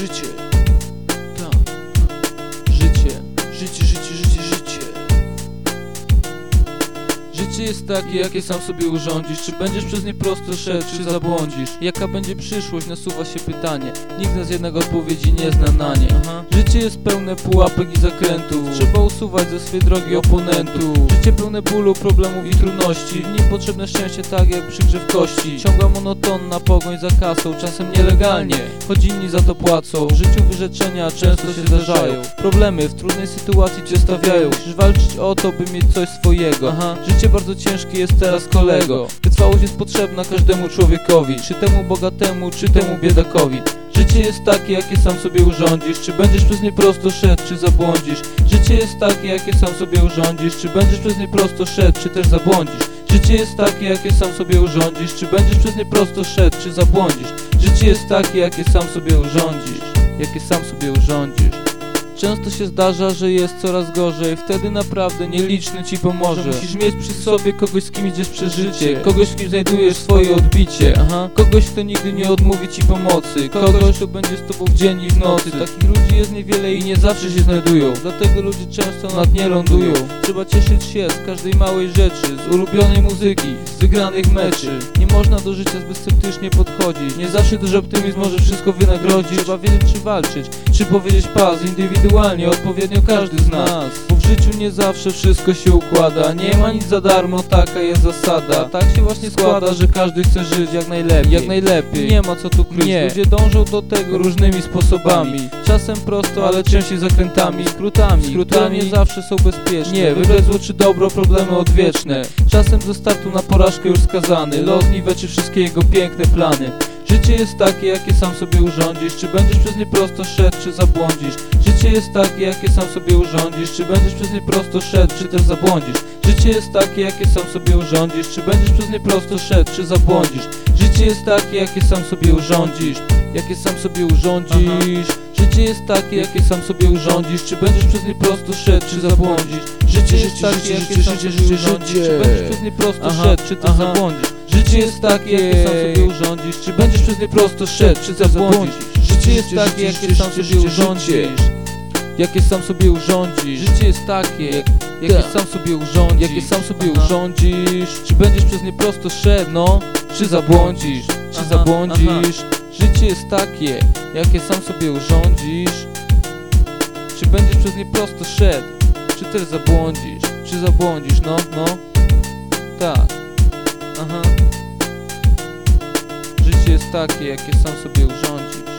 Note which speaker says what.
Speaker 1: życie, tak, życie, życie Życie jest takie, jakie sam sobie urządzisz. Czy będziesz przez nie prosto szedł, czy zabłądzisz? Jaka będzie przyszłość, nasuwa się pytanie. Nikt nas jednak odpowiedzi nie zna na nie. Życie jest pełne pułapek i zakrętów. Trzeba usuwać ze swej drogi oponentów. Życie pełne bólu, problemów i trudności. W nim potrzebne szczęście tak jak przy grze w kości Ciągła monotonna pogoń za kasą, czasem nielegalnie. Choć inni za to płacą. W życiu wyrzeczenia często się zdarzają. Problemy w trudnej sytuacji cię stawiają. Musisz walczyć o to, by mieć coś swojego. Aha. Życie bardzo ciężkie jest teraz kolego. Wytrwałość jest potrzebna każdemu człowiekowi Czy temu bogatemu, czy temu biedakowi. Życie jest takie, jakie sam sobie urządzisz. Czy będziesz przez nie prosto szedł, czy zabłądzisz? Życie jest takie, jakie sam sobie urządzisz. Czy będziesz przez nie prosto szedł, czy też zabłądzisz? Życie jest takie, jakie sam sobie urządzisz. Czy będziesz przez nie prosto szedł, czy zabłądzisz? Życie jest takie, jakie sam sobie urządzisz. Jakie sam sobie urządzisz Często się zdarza, że jest coraz gorzej. Wtedy naprawdę nieliczny ci pomoże. Musisz mieć przy sobie kogoś, z kim idziesz przez życie. Kogoś, z kim znajdujesz swoje odbicie. Aha. Kogoś, kto nigdy nie odmówi ci pomocy. Kogoś, kto będzie z tobą w dzień i w nocy. Takich ludzi jest niewiele i nie zawsze się znajdują. Dlatego ludzie często na dnie lądują. Trzeba cieszyć się z każdej małej rzeczy Z ulubionej muzyki, z wygranych meczy. Nie można do życia zbyt sceptycznie podchodzić. Nie zawsze duży optymizm może wszystko wynagrodzić. Trzeba wiedzieć czy walczyć, czy powiedzieć pas Indywidualnie, odpowiednio każdy z nas. Bo w życiu nie zawsze wszystko się układa. Nie ma nic za darmo, taka jest zasada. Tak się właśnie składa, że każdy chce żyć jak najlepiej. Jak najlepiej, nie ma co tu kryć. Nie. Ludzie dążą do tego różnymi sposobami. Czasem prosto, ale częściej zakrętami. Skrótami, skrótami nie zawsze są bezpieczne. Nie, wybrać zło czy dobro, problemy odwieczne. Czasem ze startu na porażkę już skazany. Los niweczy wszystkie jego piękne plany Życie jest takie, jakie sam sobie urządzisz. Czy będziesz przez nie prosto szedł, czy zabłądzisz? Życie jest takie, jakie sam sobie urządzisz. Czy będziesz przez nie prosto szedł, czy też zabłądzisz? Życie jest takie, jakie sam sobie urządzisz. Czy będziesz przez nie prosto szedł, czy zabłądzisz? Życie jest takie, jakie sam sobie urządzisz. Jakie sam sobie urządzisz. Życie jest takie, jakie sam sobie urządzisz. Czy będziesz przez nie prosto szedł, czy zabłądzisz? Życie jest takie, jakie sam sobie urządzisz. Czy będziesz przez nie prosto szedł, czy też zabłądzisz Życie jest takie, jakie sam sobie urządzisz? Czy będziesz przez nie prosto szedł, czy zabłądzisz? Życie jest takie, jakie sam sobie urządzisz. Jakie sam sobie urządzisz. Życie jest takie, jakie sam sobie urządzisz. Jakie sam sobie urządzisz. Czy będziesz przez nie prosto szedł, no. Czy zabłądzisz, czy zabłądzisz? Życie jest takie, jakie sam sobie urządzisz. Czy będziesz przez nie prosto szedł? Czy też zabłądzisz, czy zabłądzisz, no, no. Tak, jest takie, jakie sam sobie urządzisz